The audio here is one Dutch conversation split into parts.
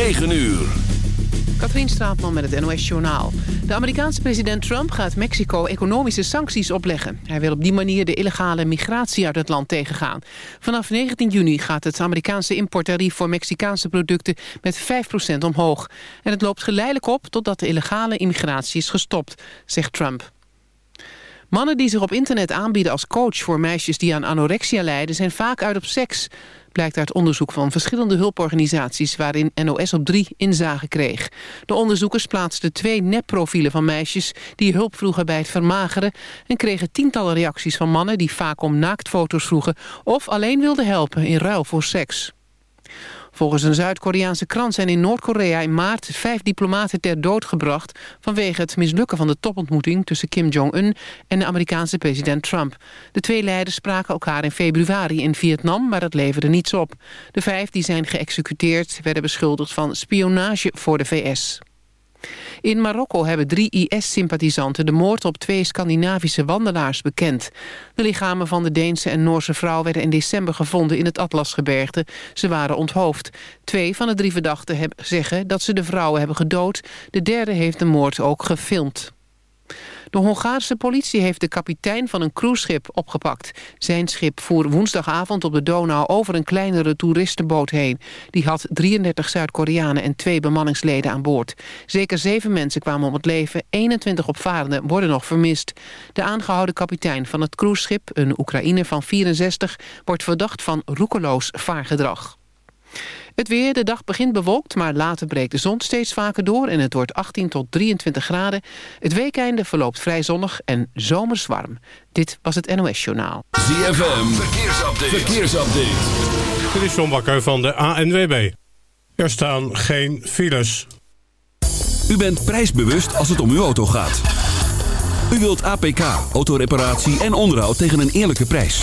9 uur. Katrien Straatman met het NOS-journaal. De Amerikaanse president Trump gaat Mexico economische sancties opleggen. Hij wil op die manier de illegale migratie uit het land tegengaan. Vanaf 19 juni gaat het Amerikaanse importtarief voor Mexicaanse producten met 5% omhoog. En het loopt geleidelijk op totdat de illegale immigratie is gestopt, zegt Trump. Mannen die zich op internet aanbieden als coach voor meisjes die aan anorexia lijden... zijn vaak uit op seks blijkt uit onderzoek van verschillende hulporganisaties... waarin NOS op 3 inzage kreeg. De onderzoekers plaatsten twee nepprofielen van meisjes... die hulp vroegen bij het vermageren... en kregen tientallen reacties van mannen die vaak om naaktfoto's vroegen... of alleen wilden helpen in ruil voor seks. Volgens een Zuid-Koreaanse krant zijn in Noord-Korea in maart vijf diplomaten ter dood gebracht vanwege het mislukken van de topontmoeting tussen Kim Jong-un en de Amerikaanse president Trump. De twee leiders spraken elkaar in februari in Vietnam, maar dat leverde niets op. De vijf die zijn geëxecuteerd werden beschuldigd van spionage voor de VS. In Marokko hebben drie IS-sympathisanten de moord op twee Scandinavische wandelaars bekend. De lichamen van de Deense en Noorse vrouw werden in december gevonden in het Atlasgebergte. Ze waren onthoofd. Twee van de drie verdachten zeggen dat ze de vrouwen hebben gedood. De derde heeft de moord ook gefilmd. De Hongaarse politie heeft de kapitein van een cruiseschip opgepakt. Zijn schip voer woensdagavond op de Donau over een kleinere toeristenboot heen. Die had 33 Zuid-Koreanen en twee bemanningsleden aan boord. Zeker zeven mensen kwamen om het leven. 21 opvarenden worden nog vermist. De aangehouden kapitein van het cruiseschip, een Oekraïner van 64... wordt verdacht van roekeloos vaargedrag. Het weer, de dag begint bewolkt, maar later breekt de zon steeds vaker door... en het wordt 18 tot 23 graden. Het weekeinde verloopt vrij zonnig en zomers warm. Dit was het NOS Journaal. ZFM, verkeersupdate. verkeersupdate. Dit is John Bakker van de ANWB. Er staan geen files. U bent prijsbewust als het om uw auto gaat. U wilt APK, autoreparatie en onderhoud tegen een eerlijke prijs.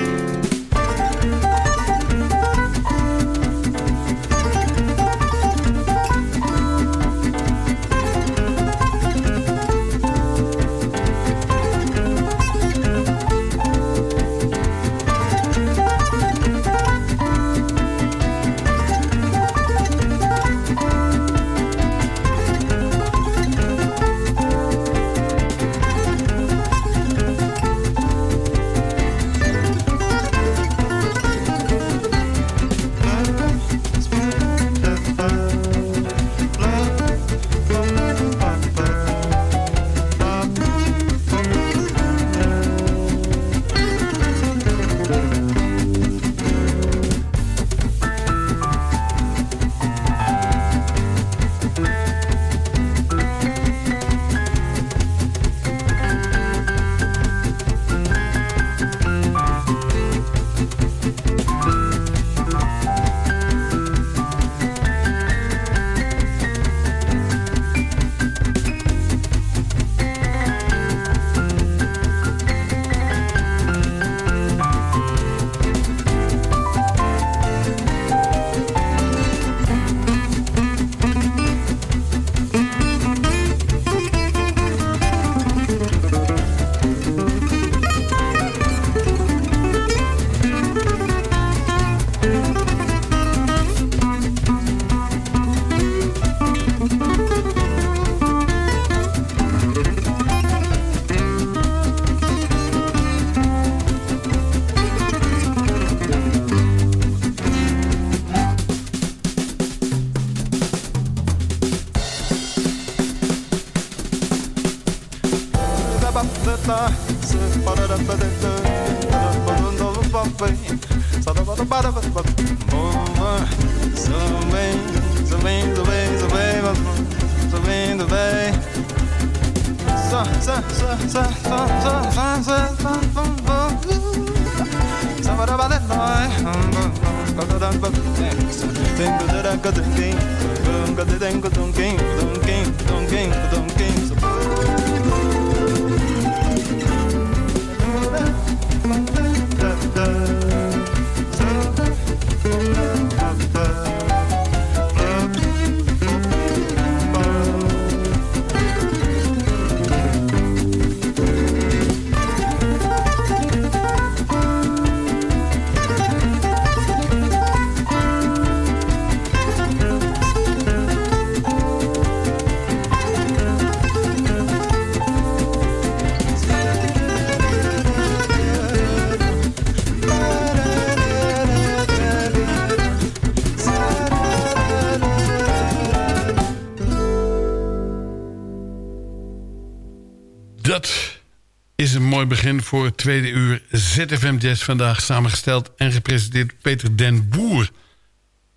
Is een mooi begin voor het tweede uur ZFM Jazz. Vandaag samengesteld en gepresenteerd Peter den Boer.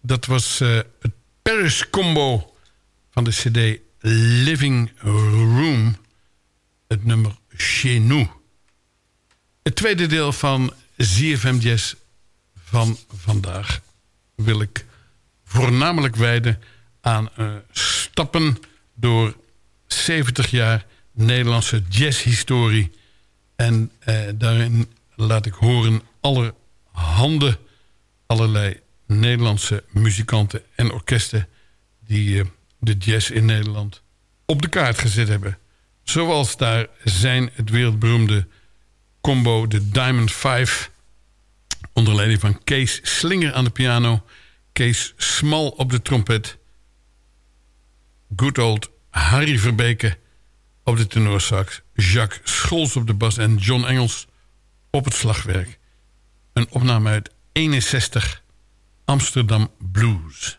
Dat was uh, het Paris Combo van de cd Living Room. Het nummer Chez Nous. Het tweede deel van ZFM Jazz van vandaag wil ik voornamelijk wijden aan uh, stappen door 70 jaar Nederlandse jazzhistorie. En eh, daarin laat ik horen allerhande, allerlei Nederlandse muzikanten en orkesten... die eh, de jazz in Nederland op de kaart gezet hebben. Zoals daar zijn het wereldberoemde combo de Diamond Five... onder leiding van Kees Slinger aan de piano... Kees Smal op de trompet... good old Harry Verbeke op de tenorsax... Jacques Scholz op de bas en John Engels op het slagwerk. Een opname uit 61 Amsterdam Blues.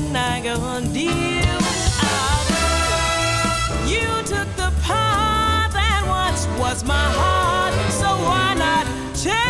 and I go on, deal with all You took the part that once was my heart, so why not change?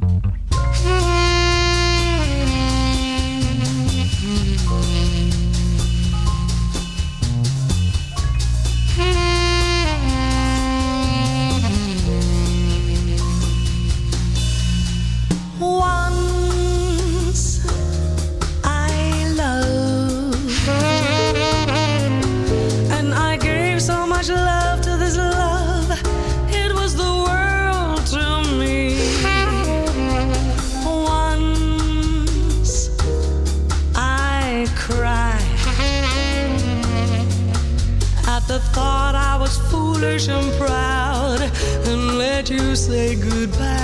And proud and let you say goodbye.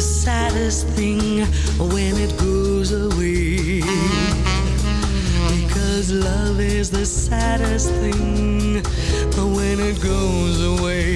Saddest thing when it goes away. Because love is the saddest thing when it goes away.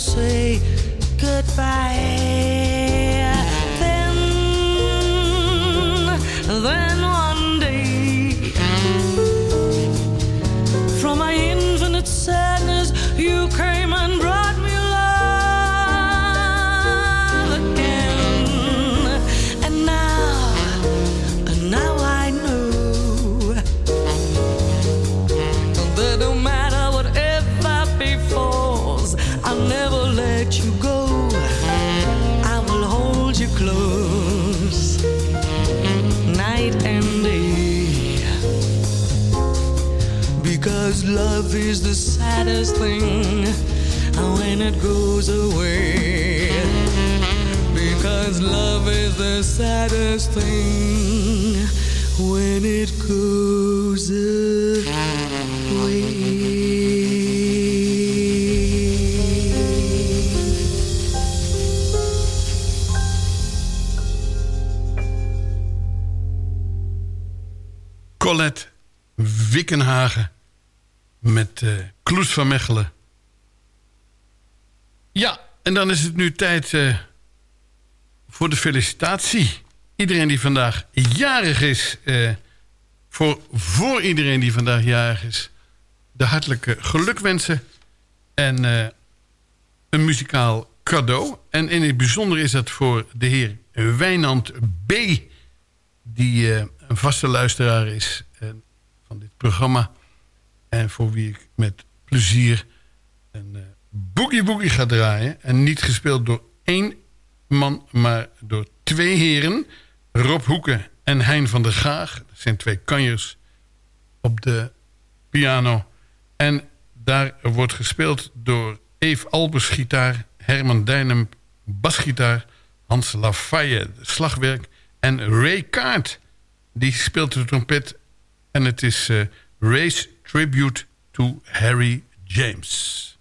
say goodbye. Love is the saddest thing when it goes away. Because love is the saddest thing when it goes away. Colette Wickenhagen met eh Kloes van Mechelen. Ja, en dan is het nu tijd eh, voor de felicitatie. Iedereen die vandaag jarig is, eh, voor, voor iedereen die vandaag jarig is... de hartelijke gelukwensen en een muzikaal cadeau. En in het bijzonder is dat voor de heer Wijnand B... die een vaste luisteraar is van dit programma... en voor wie ik met plezier een eh, boogie boogie ga draaien. En niet gespeeld door één man, maar door twee heren. Rob Hoeken en Hein van der Gaag. Dat zijn twee kanjers op de piano. En daar wordt gespeeld door Eve Albers gitaar... Herman Dijnem basgitaar... Hans Lafayette slagwerk... en Ray Kaart, die speelt de trompet. En het is eh, Ray's Tribute to Harry James.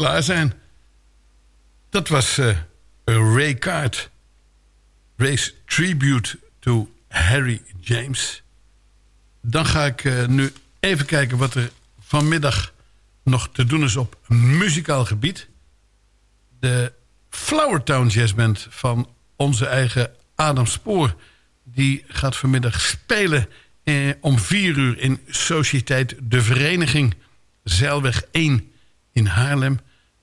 Klaar zijn. Dat was eh, Ray Kaart. Ray's Tribute to Harry James. Dan ga ik eh, nu even kijken wat er vanmiddag nog te doen is op muzikaal gebied. De Flowertown Jazz Band van onze eigen Adam Spoor... die gaat vanmiddag spelen eh, om vier uur in Sociëteit De Vereniging... Zeilweg 1 in Haarlem.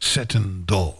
Satin Doll.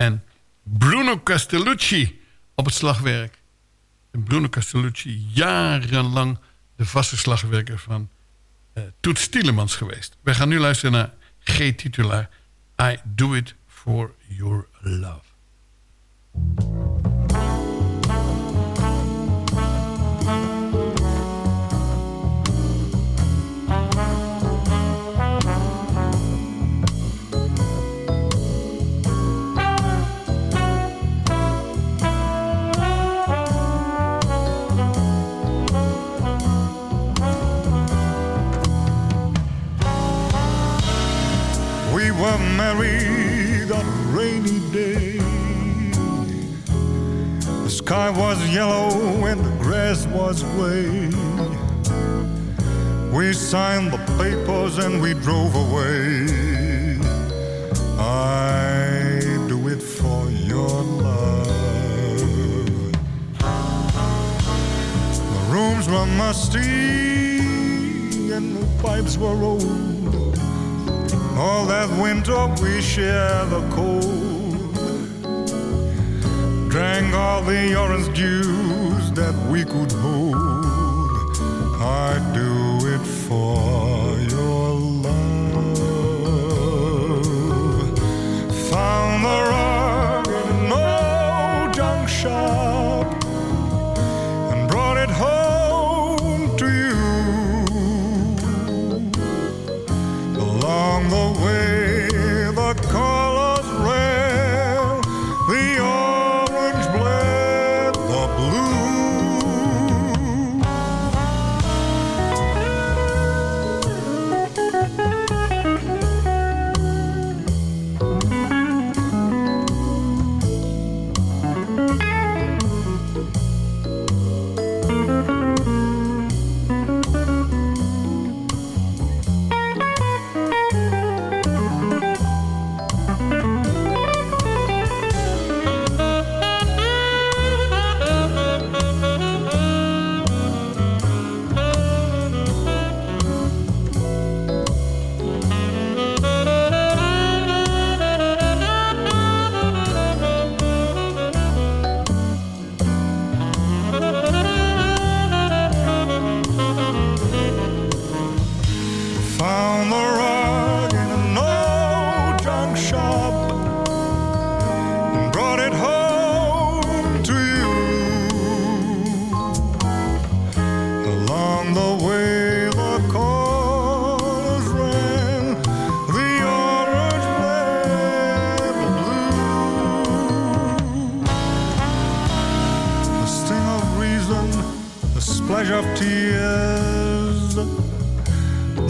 En Bruno Castellucci op het slagwerk. En Bruno Castellucci jarenlang de vaste slagwerker van uh, Toet Stielemans geweest. Wij gaan nu luisteren naar G-titulaar I Do It For Your Love. The sky was yellow and the grass was gray. We signed the papers and we drove away. I do it for your love. The rooms were musty and the pipes were old. All that winter we shared the cold. All the orange juice that we could hold. I'd do it for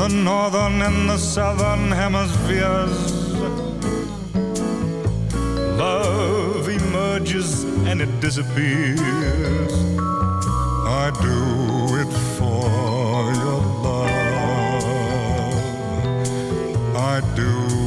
the northern and the southern hemispheres. Love emerges and it disappears. I do it for your love. I do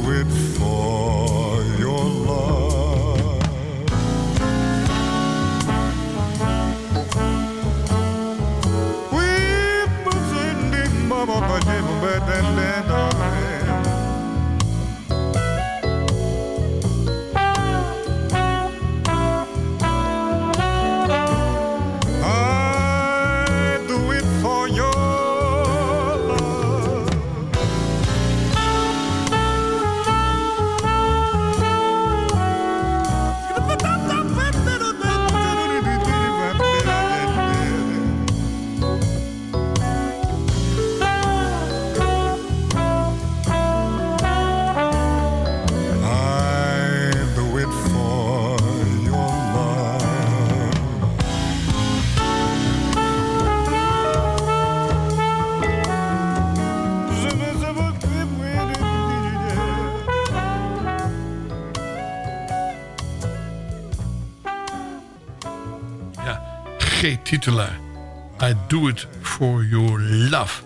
I do it for your love.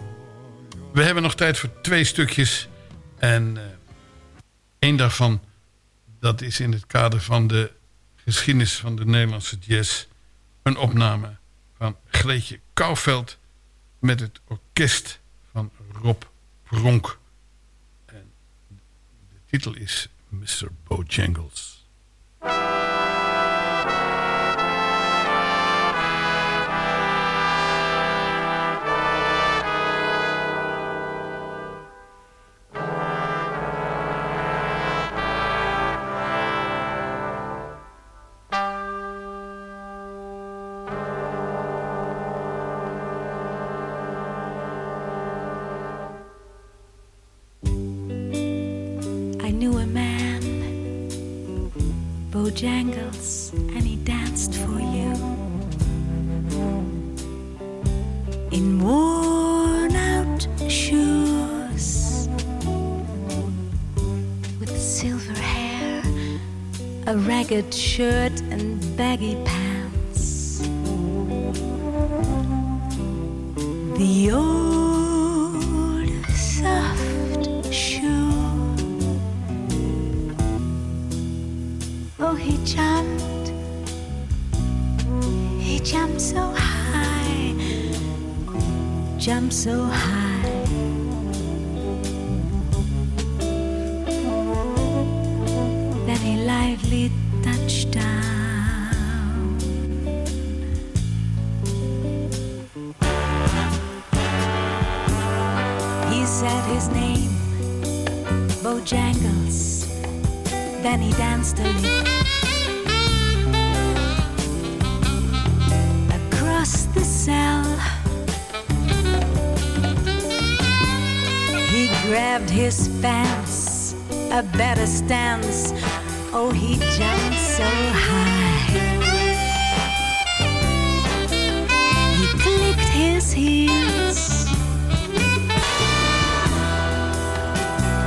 We hebben nog tijd voor twee stukjes. En eh één daarvan, dat is in het kader van de geschiedenis van de Nederlandse jazz... een opname van Greetje Kouwveld... met het orkest van Rob Pronk. En de titel is Mr. Bojangles. Bojangles, and he danced for you. In worn out shoes, with silver hair, a ragged shirt, and baggy pants.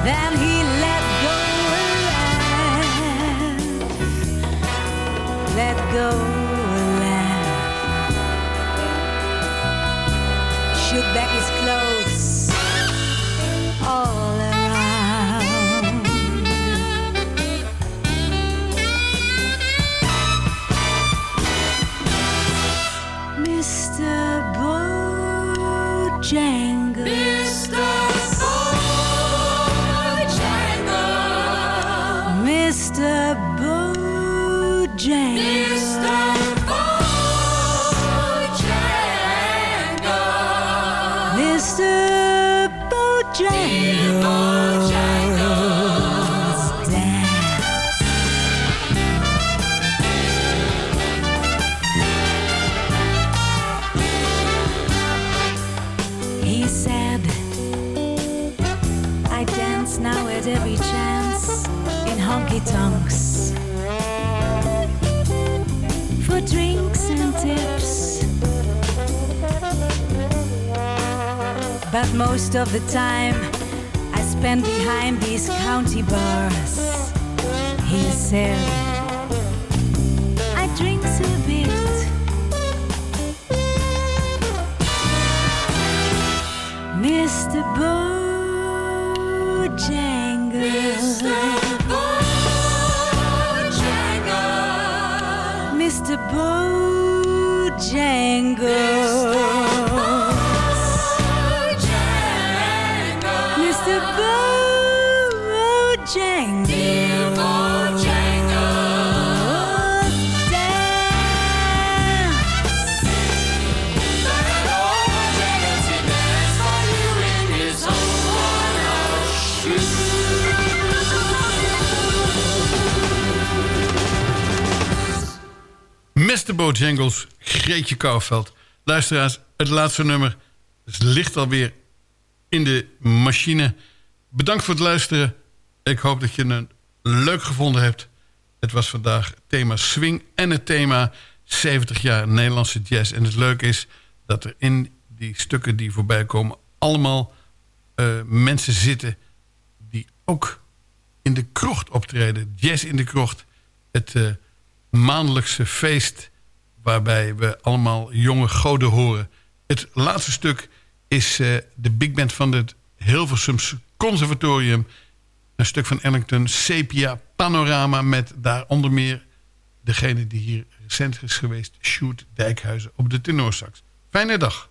Then he let go. Let go He said, Mr. Bojangles, Greetje Kouwveld. Luisteraars, het laatste nummer ligt alweer in de machine. Bedankt voor het luisteren. Ik hoop dat je het leuk gevonden hebt. Het was vandaag thema swing en het thema 70 jaar Nederlandse jazz. En het leuke is dat er in die stukken die voorbij komen... allemaal eh, mensen zitten die ook in de krocht optreden. Jazz in de krocht. Het eh, maandelijkse feest waarbij we allemaal jonge goden horen. Het laatste stuk is eh, de big band van het Hilversums Conservatorium. Een stuk van Ellington, Sepia Panorama... met daaronder meer degene die hier recent is geweest... Sjoerd Dijkhuizen op de tenorsax. Fijne dag.